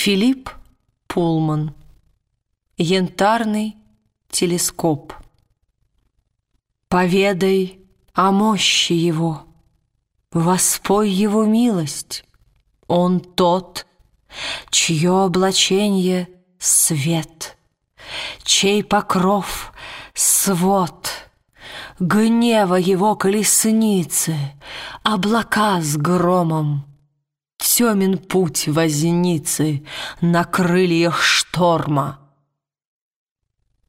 Филипп Пулман. Янтарный телескоп. Поведай о мощи его, Воспой его милость. Он тот, чье облачение — свет, Чей покров — свод, Гнева его колесницы, Облака с громом — Темен путь возницы на крыльях шторма.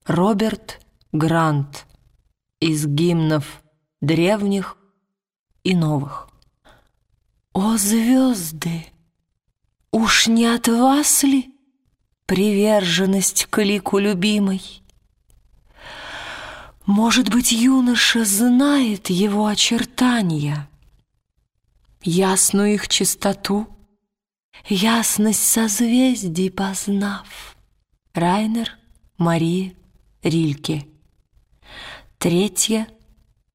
Роберт Грант из гимнов древних и новых. О, звезды! Уж не от вас ли приверженность к лику любимой? Может быть, юноша знает его очертания, Ясную их чистоту — Ясность созвездий познав. Райнер Мария Рильке. Третья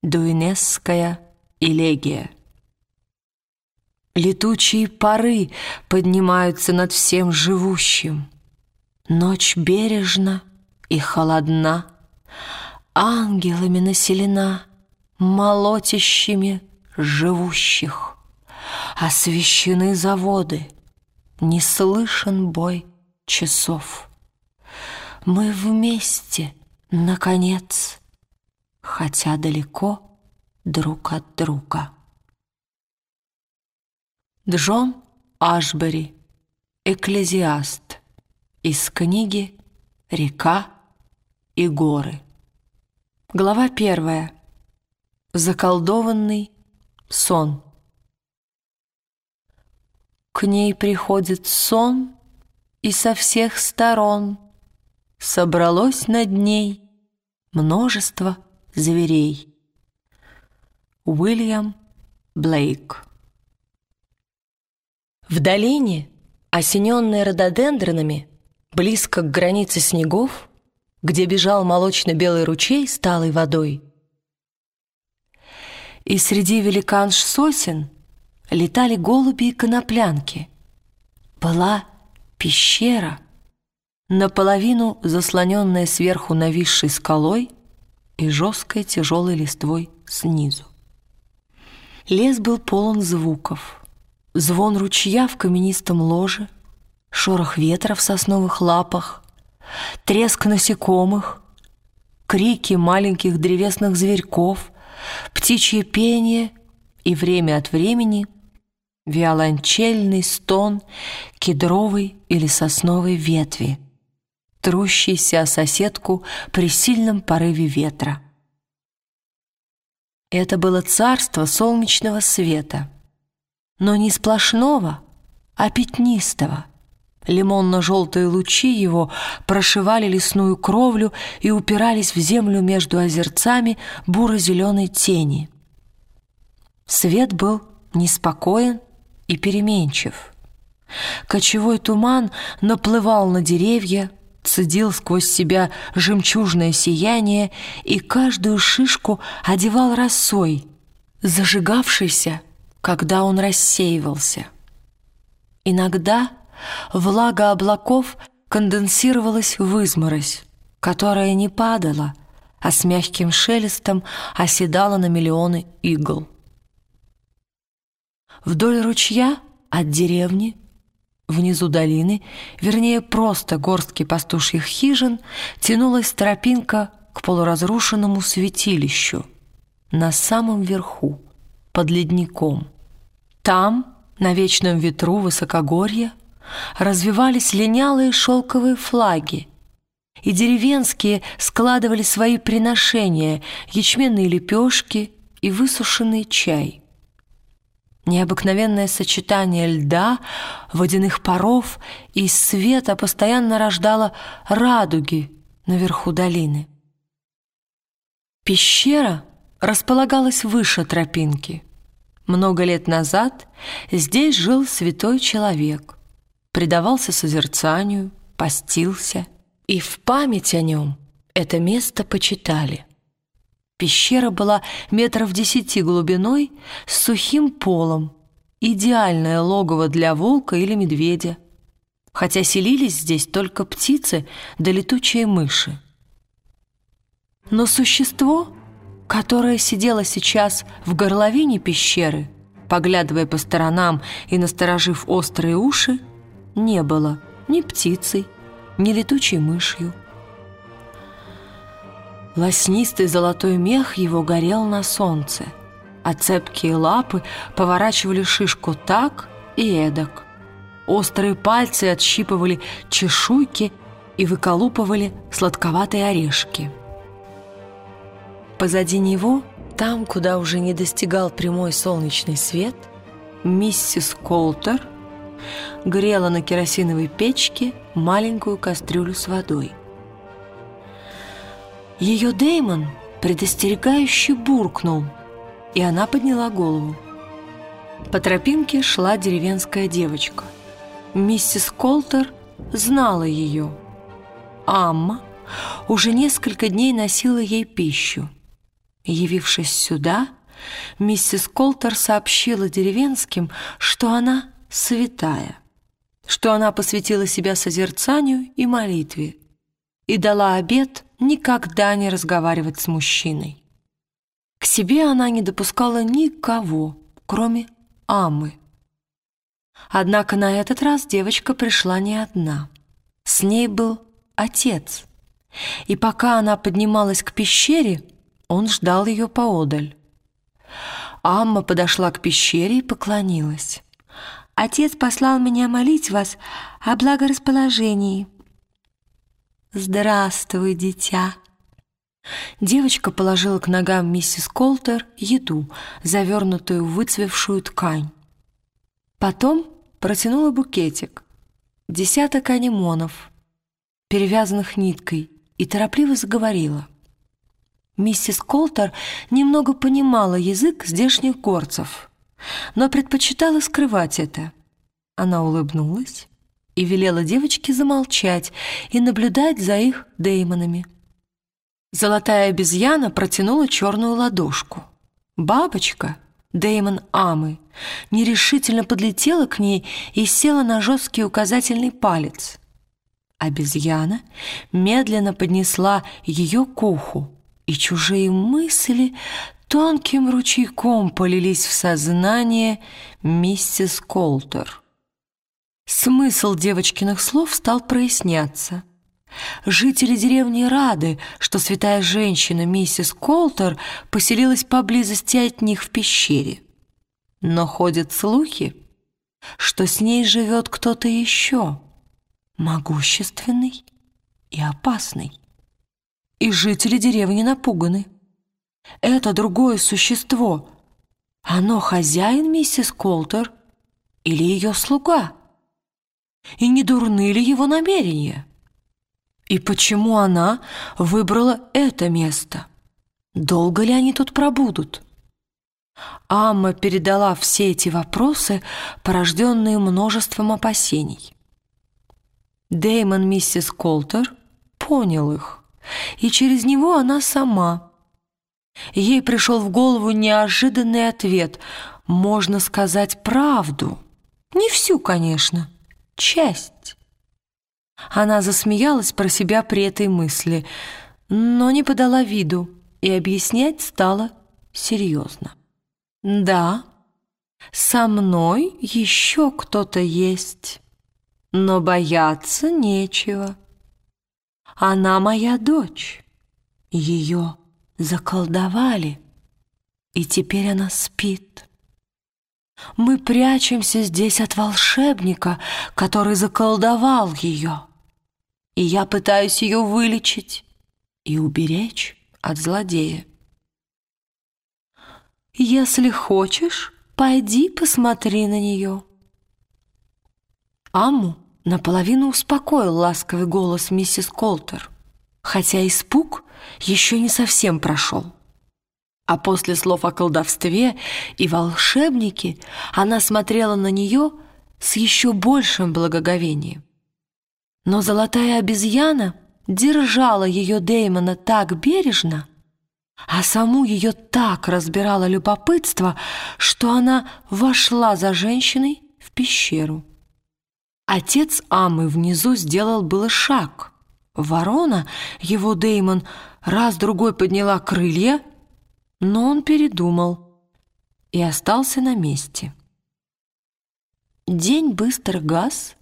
Дуинесская элегия. Летучие пары поднимаются над всем живущим. Ночь бережна и холодна, Ангелами населена, Молотящими живущих. Освещены заводы, не слышен бой часов. Мы вместе, наконец, хотя далеко друг от друга. Джон Ашбери, Экклезиаст, из книги «Река и горы». Глава первая. Заколдованный сон. К ней приходит сон, и со всех сторон Собралось над ней множество зверей. Уильям Блейк В долине, осененной рододендронами, близко к границе снегов, где бежал молочно-белый ручей с талой водой, и среди великанш сосен — летали голуби и коноплянки. Была пещера, наполовину заслоненная сверху нависшей скалой и жесткой тяжелой листвой снизу. Лес был полон звуков. Звон ручья в каменистом ложе, шорох ветра в сосновых лапах, треск насекомых, крики маленьких древесных зверьков, птичье пение и время от времени виолончельный стон кедровой или сосновой ветви, трущийся о соседку при сильном порыве ветра. Это было царство солнечного света, но не сплошного, а пятнистого. Лимонно-желтые лучи его прошивали лесную кровлю и упирались в землю между озерцами буро-зеленой тени. Свет был неспокоен и переменчив. Кочевой туман наплывал на деревья, цедил сквозь себя жемчужное сияние и каждую шишку одевал росой, зажигавшейся, когда он рассеивался. Иногда влага облаков конденсировалась в изморозь, которая не падала, а с мягким шелестом оседала на миллионы игл. Вдоль ручья от деревни, внизу долины, вернее, просто горстки пастушьих хижин, тянулась тропинка к полуразрушенному святилищу на самом верху, под ледником. Там, на вечном ветру высокогорья, развивались линялые шелковые флаги, и деревенские складывали свои приношения, ячменные лепешки и высушенный чай – Необыкновенное сочетание льда, водяных паров и света постоянно рождало радуги наверху долины. Пещера располагалась выше тропинки. Много лет назад здесь жил святой человек, предавался созерцанию, постился, и в память о нем это место почитали – Пещера была метров десяти глубиной с сухим полом, идеальное логово для волка или медведя. хотя селились здесь только птицы да летучие мыши. Но существо, которое сидело сейчас в горловине пещеры, поглядывая по сторонам и насторожив острые уши, не было ни птицей, ни летучей мышью. Лоснистый золотой мех его горел на солнце, а цепкие лапы поворачивали шишку так и эдак. Острые пальцы отщипывали чешуйки и выколупывали сладковатые орешки. Позади него, там, куда уже не достигал прямой солнечный свет, миссис Колтер грела на керосиновой печке маленькую кастрюлю с водой. Ее Деймон предостерегающе буркнул, и она подняла голову. По тропинке шла деревенская девочка. Миссис Колтер знала ее. Амма уже несколько дней носила ей пищу. Явившись сюда, миссис Колтер сообщила деревенским, что она святая, что она посвятила себя созерцанию и молитве и дала обет никогда не разговаривать с мужчиной. К себе она не допускала никого, кроме Амы. Однако на этот раз девочка пришла не одна. С ней был отец. И пока она поднималась к пещере, он ждал ее поодаль. Амма подошла к пещере и поклонилась. «Отец послал меня молить вас о благорасположении». «Здравствуй, дитя!» Девочка положила к ногам миссис Колтер еду, завернутую в выцвевшую ткань. Потом протянула букетик, десяток анимонов, перевязанных ниткой, и торопливо заговорила. Миссис Колтер немного понимала язык здешних горцев, но предпочитала скрывать это. Она улыбнулась и велела девочке замолчать и наблюдать за их деймонами. Золотая обезьяна протянула черную ладошку. Бабочка, Деймон Амы, нерешительно подлетела к ней и села на жесткий указательный палец. Обезьяна медленно поднесла ее к уху, и чужие мысли тонким ручейком полились в сознание миссис Колтер. Смысл девочкиных слов стал проясняться — Жители деревни рады, что святая женщина миссис Колтер поселилась поблизости от них в пещере. Но ходят слухи, что с ней живет кто-то еще, могущественный и опасный. И жители деревни напуганы. Это другое существо. Оно хозяин миссис Колтер или ее слуга? И не дурны ли его намерения? И почему она выбрала это место? Долго ли они тут пробудут? Амма передала все эти вопросы, порожденные множеством опасений. Дэймон миссис Колтер понял их, и через него она сама. Ей пришел в голову неожиданный ответ. Можно сказать правду. Не всю, конечно, часть. Она засмеялась про себя при этой мысли, но не подала виду и объяснять стала серьезно. «Да, со мной еще кто-то есть, но бояться нечего. Она моя дочь, ее заколдовали, и теперь она спит». Мы прячемся здесь от волшебника, который заколдовал ее. И я пытаюсь ее вылечить и уберечь от злодея. Если хочешь, пойди посмотри на нее. Аму наполовину успокоил ласковый голос миссис Колтер, хотя испуг еще не совсем прошел. А после слов о колдовстве и волшебнике она смотрела на нее с еще большим благоговением. Но золотая обезьяна держала ее Деймона так бережно, а саму ее так разбирало любопытство, что она вошла за женщиной в пещеру. Отец Амы внизу сделал было шаг. Ворона, его Деймон, раз-другой подняла крылья, но он передумал и остался на месте. День быстро гас.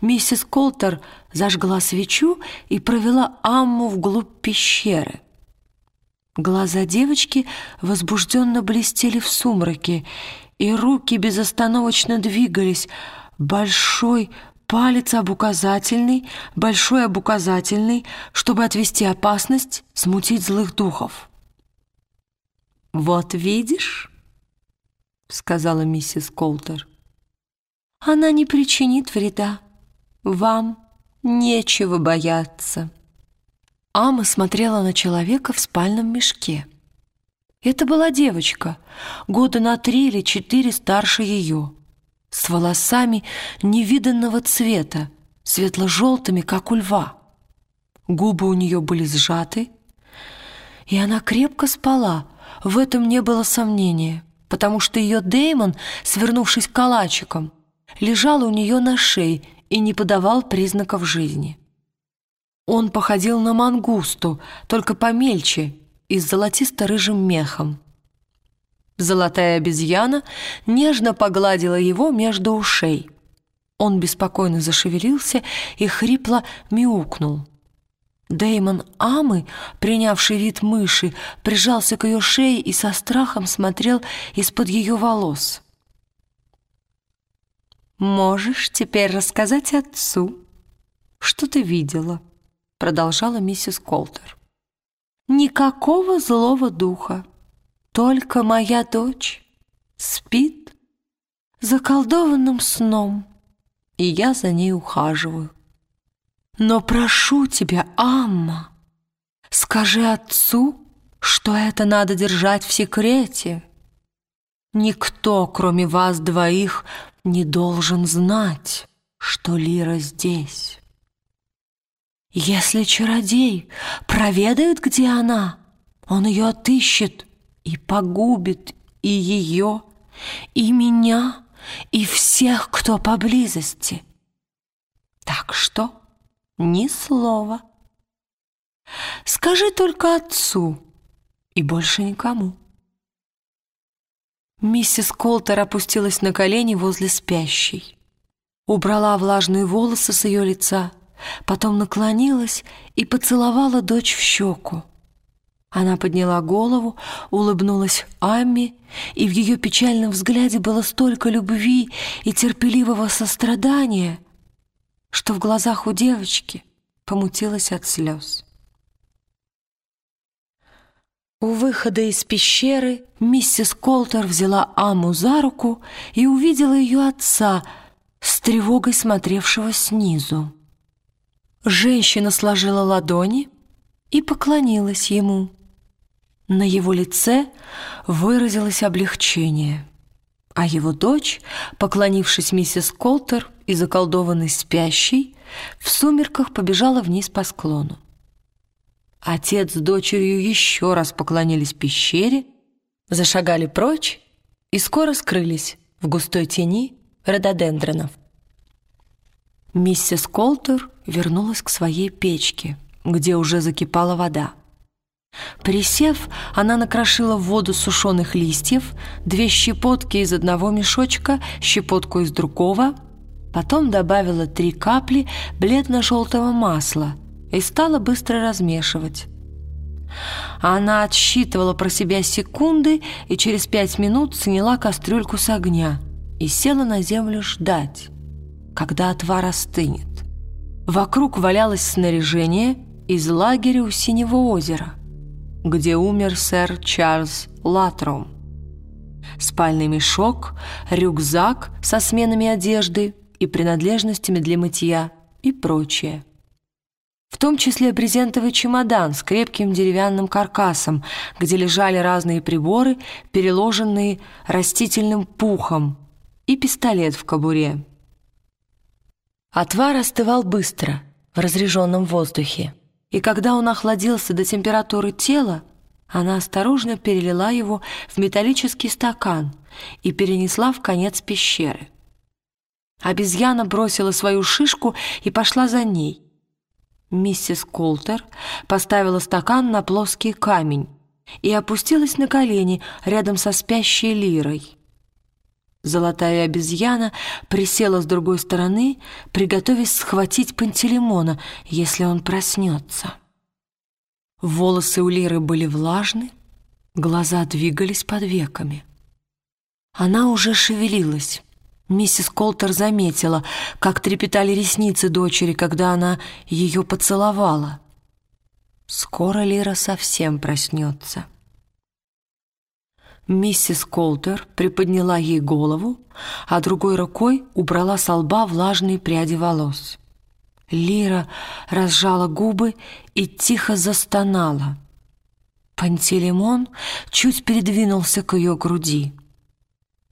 Миссис Колтер зажгла свечу и провела Амму вглубь пещеры. Глаза девочки возбужденно блестели в сумраке, и руки безостановочно двигались. Большой палец об указательный, большой об указательный, чтобы отвести опасность, смутить злых духов. «Вот видишь», — сказала миссис Колтер, она не причинит вреда. Вам нечего бояться». Ама смотрела на человека в спальном мешке. Это была девочка, года на три или четыре старше ее, с волосами невиданного цвета, светло-желтыми, как у льва. Губы у нее были сжаты, и она крепко спала, в этом не было сомнения, потому что ее Деймон, свернувшись калачиком, лежал у нее на шее и не подавал признаков жизни. Он походил на мангусту, только помельче и с золотисто-рыжим мехом. Золотая обезьяна нежно погладила его между ушей. Он беспокойно зашевелился и хрипло мяукнул. Дэймон Амы, принявший вид мыши, прижался к ее шее и со страхом смотрел из-под ее волос. «Можешь теперь рассказать отцу, что ты видела», — продолжала миссис Колтер. «Никакого злого духа, только моя дочь спит заколдованным сном, и я за ней ухаживаю. Но прошу тебя, Амма, скажи отцу, что это надо держать в секрете. Никто, кроме вас двоих, не должен знать, что Лира здесь. Если чародей проведает, где она, он ее отыщет и погубит и ее, и меня, и всех, кто поблизости. Так что ни слова. Скажи только отцу и больше никому. Миссис Колтер опустилась на колени возле спящей. Убрала влажные волосы с ее лица, потом наклонилась и поцеловала дочь в щеку. Она подняла голову, улыбнулась Амми, и в ее печальном взгляде было столько любви и терпеливого сострадания, что в глазах у девочки помутилась от слез. У выхода из пещеры миссис Колтер взяла Аму за руку и увидела ее отца, с тревогой смотревшего снизу. Женщина сложила ладони и поклонилась ему. На его лице выразилось облегчение, а его дочь, поклонившись миссис Колтер и заколдованной спящей, в сумерках побежала вниз по склону. Отец с дочерью еще раз поклонились пещере, зашагали прочь и скоро скрылись в густой тени рододендронов. Миссис Колтер вернулась к своей печке, где уже закипала вода. Присев, она накрошила в воду сушеных листьев, две щепотки из одного мешочка, щепотку из другого, потом добавила три капли бледно-желтого масла – и стала быстро размешивать. Она отсчитывала про себя секунды и через пять минут сняла кастрюльку с огня и села на землю ждать, когда отвар остынет. Вокруг валялось снаряжение из лагеря у Синего озера, где умер сэр Чарльз Латром. Спальный мешок, рюкзак со сменами одежды и принадлежностями для мытья и прочее в том числе брезентовый чемодан с крепким деревянным каркасом, где лежали разные приборы, переложенные растительным пухом, и пистолет в кобуре. Отвар остывал быстро в разреженном воздухе, и когда он охладился до температуры тела, она осторожно перелила его в металлический стакан и перенесла в конец пещеры. Обезьяна бросила свою шишку и пошла за ней. Миссис Колтер поставила стакан на плоский камень и опустилась на колени рядом со спящей лирой. Золотая обезьяна присела с другой стороны, приготовясь схватить Пантелеймона, если он проснется. Волосы у Лиры были влажны, глаза двигались под веками. Она уже шевелилась. Миссис Колтер заметила, как трепетали ресницы дочери, когда она ее поцеловала. Скоро Лира совсем проснется. Миссис Колтер приподняла ей голову, а другой рукой убрала с лба влажные пряди волос. Лира разжала губы и тихо застонала. Пантелеймон чуть передвинулся к ее груди.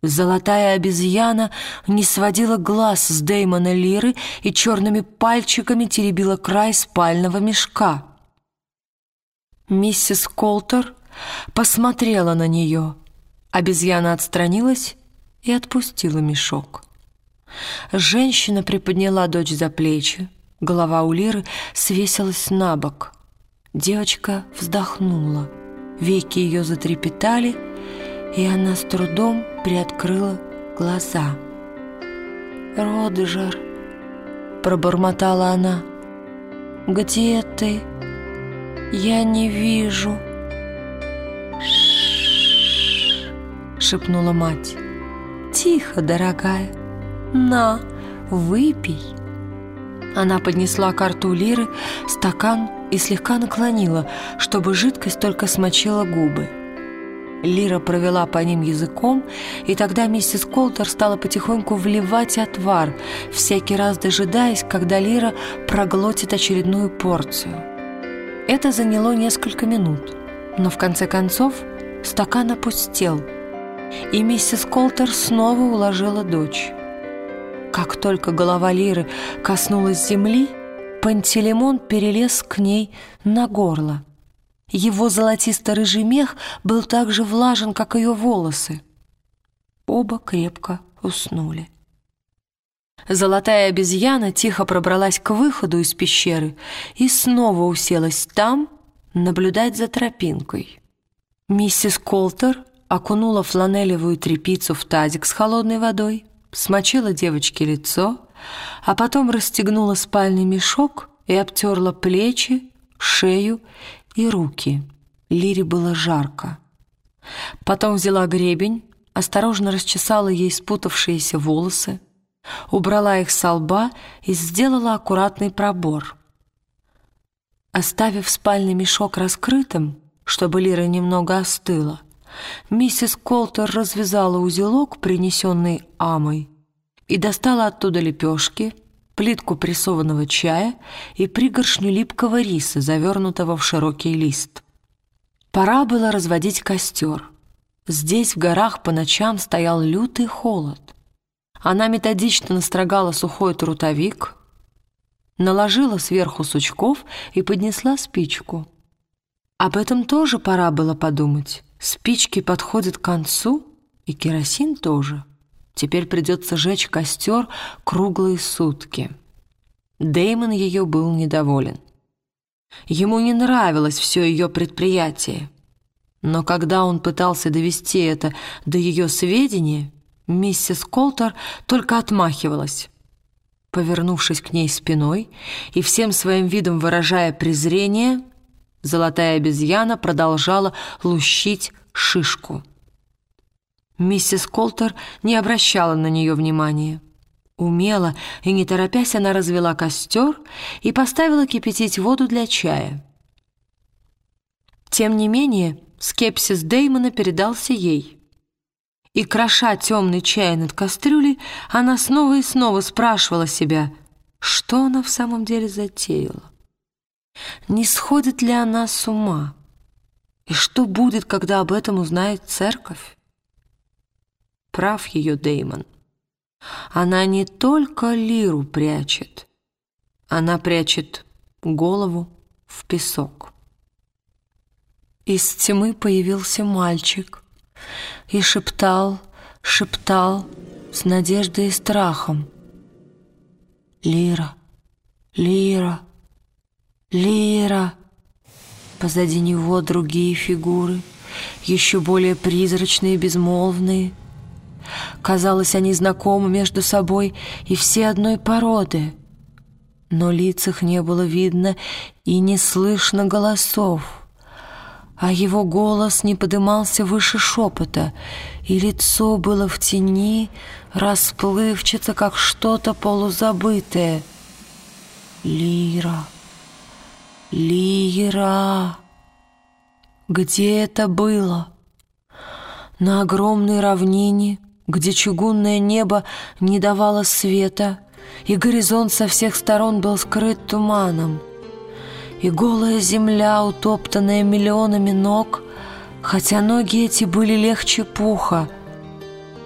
Золотая обезьяна не сводила глаз с Дэймона Лиры и черными пальчиками теребила край спального мешка. Миссис Колтер посмотрела на нее — Обезьяна отстранилась и отпустила мешок. Женщина приподняла дочь за плечи. Голова у Лиры свесилась на бок. Девочка вздохнула. Веки ее затрепетали, и она с трудом приоткрыла глаза. «Роджер», — пробормотала она, — «где ты? Я не вижу». шепнула мать. «Тихо, дорогая. На, выпей». Она поднесла к рту Лиры стакан и слегка наклонила, чтобы жидкость только смочила губы. Лира провела по ним языком, и тогда миссис Колтер стала потихоньку вливать отвар, всякий раз дожидаясь, когда Лира проглотит очередную порцию. Это заняло несколько минут, но в конце концов стакан опустел – и миссис Колтер снова уложила дочь. Как только голова Лиры коснулась земли, Пантелеймон перелез к ней на горло. Его золотисто-рыжий мех был так же влажен, как ее волосы. Оба крепко уснули. Золотая обезьяна тихо пробралась к выходу из пещеры и снова уселась там наблюдать за тропинкой. Миссис Колтер окунула фланелевую тряпицу в тазик с холодной водой, смочила девочке лицо, а потом расстегнула спальный мешок и обтерла плечи, шею и руки. Лире было жарко. Потом взяла гребень, осторожно расчесала ей спутавшиеся волосы, убрала их со лба и сделала аккуратный пробор. Оставив спальный мешок раскрытым, чтобы Лира немного остыла, Миссис Колтер развязала узелок, принесенный Амой, и достала оттуда лепешки, плитку прессованного чая и пригоршню липкого риса, завернутого в широкий лист. Пора было разводить костер. Здесь, в горах, по ночам стоял лютый холод. Она методично настрогала сухой трутовик, наложила сверху сучков и поднесла спичку. Об этом тоже пора было подумать. Спички подходят к концу, и керосин тоже. Теперь придется жечь костер круглые сутки. Деймон ее был недоволен. Ему не нравилось все ее предприятие. Но когда он пытался довести это до ее сведения, миссис Колтер только отмахивалась. Повернувшись к ней спиной и всем своим видом выражая презрение, Золотая обезьяна продолжала лущить шишку. Миссис Колтер не обращала на нее внимания. Умело и не торопясь она развела костер и поставила кипятить воду для чая. Тем не менее, скепсис Деймона передался ей. И, кроша темный чай над кастрюлей, она снова и снова спрашивала себя, что она в самом деле затеяла. Не сходит ли она с ума? И что будет, когда об этом узнает церковь? Прав ее Деймон. Она не только лиру прячет, она прячет голову в песок. Из тьмы появился мальчик и шептал, шептал с надеждой и страхом. Лира, Лира, Лира. Позади него другие фигуры, еще более призрачные и безмолвные. Казалось, они знакомы между собой и все одной породы. Но лиц их не было видно и не слышно голосов а его голос не подымался выше шепота, и лицо было в тени, расплывчато, как что-то полузабытое. Лира, Лира, где это было? На огромной равнине, где чугунное небо не давало света, и горизонт со всех сторон был скрыт туманом — и голая земля, утоптанная миллионами ног, хотя ноги эти были легче пуха.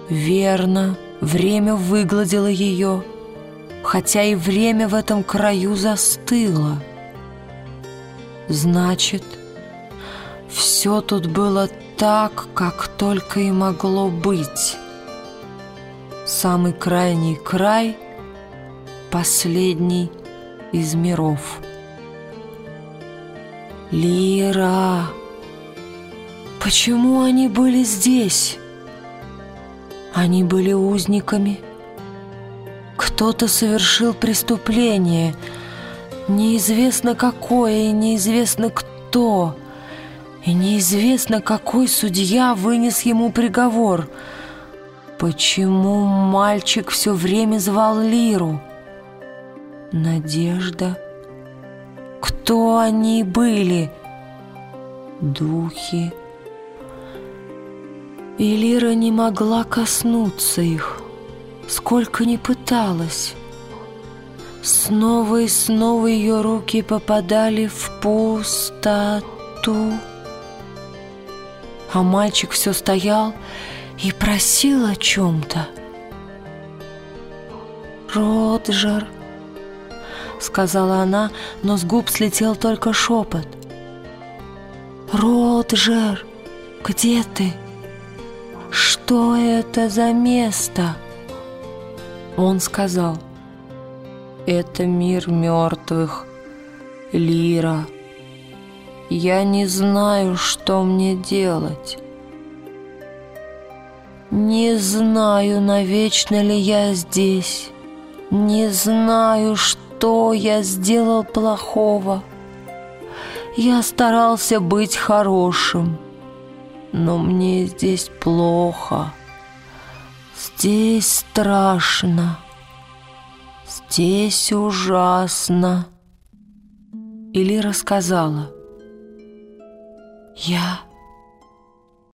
Верно, время выгладило ее, хотя и время в этом краю застыло. Значит, все тут было так, как только и могло быть. Самый крайний край, последний из миров. Лира! Почему они были здесь? Они были узниками. Кто-то совершил преступление. Неизвестно какое и неизвестно кто. И неизвестно, какой судья вынес ему приговор. Почему мальчик все время звал Лиру? Надежда кто они были? Духи. И Лира не могла коснуться их, сколько ни пыталась. Снова и снова ее руки попадали в пустоту. А мальчик все стоял и просил о чем-то. Роджер, сказала она, но с губ слетел только шепот. «Роджер, где ты? Что это за место?» Он сказал, «Это мир мертвых, Лира. Я не знаю, что мне делать». Не знаю, навечно ли я здесь. Не знаю, что я сделал плохого? Я старался быть хорошим, но мне здесь плохо. Здесь страшно. Здесь ужасно. Или рассказала. Я